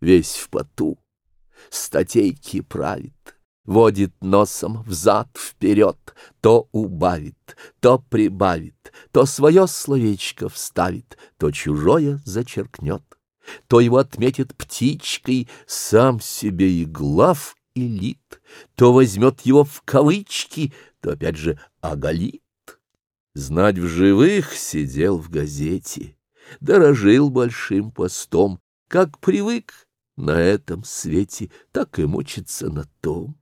весь в поту, статейки правит, водит носом взад-вперед, то убавит, то прибавит, то свое словечко вставит, то чужое зачеркнет, то его отметит птичкой, сам себе и глав и то возьмет его в кавычки, то опять же оголит. Знать в живых сидел в газете, дорожил большим постом, как привык на этом свете, так и мучиться на том.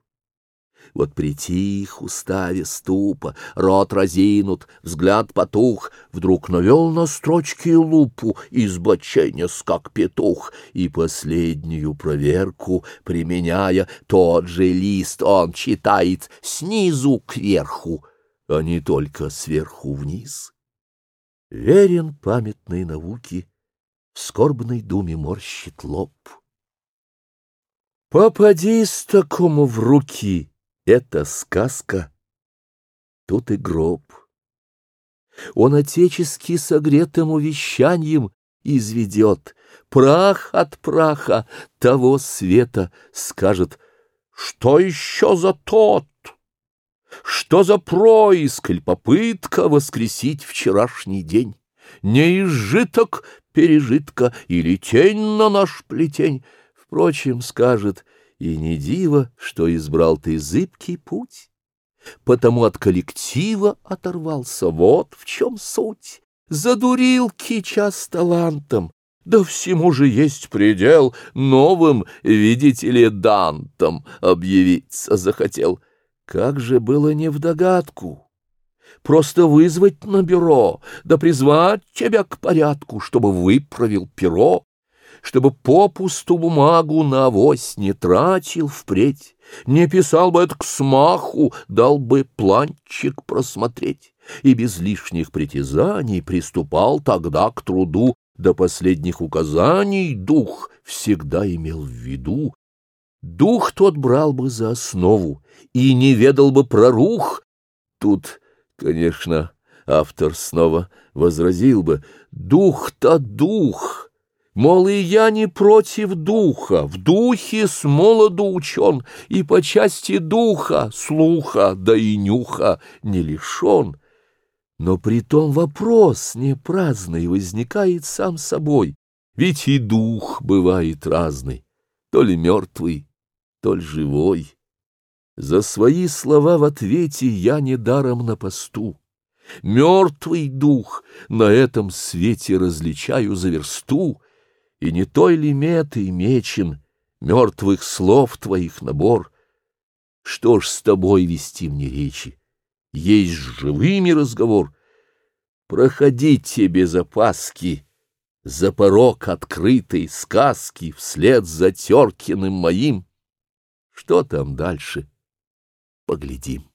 Вот притих, уставе ступа, рот разинут, взгляд потух, Вдруг навел на строчки лупу, избоченец, как петух, И последнюю проверку, применяя тот же лист, он читает снизу кверху, а не только сверху вниз. Верен памятной науке, в скорбной думе морщит лоб — Попадись такому в руки, это сказка, тут и гроб. Он отечески согретым увещанием изведет, прах от праха того света скажет, что еще за тот? Что за проискль, попытка воскресить вчерашний день? Не изжиток пережитка или тень на наш плетень — Впрочем, скажет, и не диво, что избрал ты зыбкий путь, потому от коллектива оторвался, вот в чем суть. Задурил кича с талантом, да всему же есть предел, новым, видите ли, дантом объявиться захотел. Как же было не в догадку! Просто вызвать на бюро, да призвать тебя к порядку, чтобы выправил перо, чтобы попусту бумагу на авось не тратил впредь, не писал бы это к смаху, дал бы планчик просмотреть, и без лишних притязаний приступал тогда к труду, до последних указаний дух всегда имел в виду. Дух тот брал бы за основу и не ведал бы прорух. Тут, конечно, автор снова возразил бы, дух-то дух, Мол, и я не против духа, в духе с молоду учен, и по части духа, слуха, да и нюха не лишен. Но при том вопрос не праздный возникает сам собой, ведь и дух бывает разный, то ли мертвый, то ли живой. За свои слова в ответе я недаром на посту. Мертвый дух на этом свете различаю за версту, и не той ли метой мечен мертвых слов твоих набор? Что ж с тобой вести мне речи? Есть с живыми разговор. Проходить тебе запаски, за порог открытой сказки вслед за Теркиным моим. Что там дальше? Поглядим.